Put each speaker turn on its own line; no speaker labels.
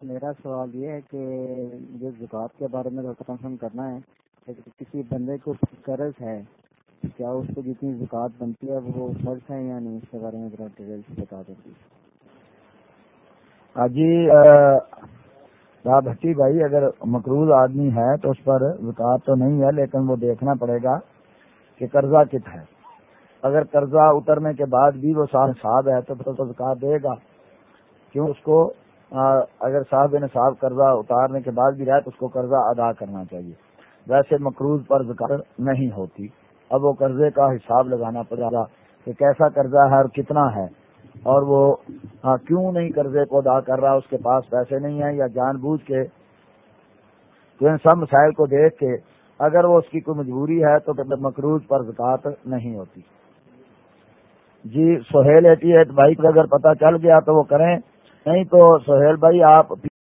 میرا سوال یہ ہے کہ جو زکوٰۃ کے بارے میں کنفرم کرنا ہے کسی بندے کو قرض ہے، کیا اس کو جتنی زکوٰۃ بنتی ہے، وہ فرض ہے یا نہیں؟ اس کے بارے میں ذرا ڈیٹیل بتا دیتی
ہاں جی بھٹی بھائی، اگر مقروض آدمی ہے تو اس پر زکوٰۃ تو نہیں ہے، لیکن وہ دیکھنا پڑے گا کہ قرضہ کت ہے۔ اگر قرضہ اترنے کے بعد بھی وہ صاحب صاحب ہے تو زکوٰۃ دے گا۔ کیوں؟ اس کو اگر صاحب نصاب قرضہ اتارنے کے بعد بھی رہے تو اس کو قرضہ ادا کرنا چاہیے۔ ویسے مقروض پر زکات نہیں ہوتی۔ اب وہ قرضے کا حساب لگانا پڑے گا کہ کیسا قرضہ ہے اور کتنا ہے۔ اور وہ کیوں نہیں قرضے کو ادا کر رہا؟ اس کے پاس پیسے نہیں ہیں یا جان بوجھ کے۔ تو ان سب مسائل کو دیکھ کے اگر وہ اس کی کوئی مجبوری ہے تو مقروض پر زکات نہیں ہوتی۔ جی سہیل ایٹی ایٹ بائک اگر پتہ چل گیا تو وہ کریں۔ نہیں تو سہیل بھائی آپ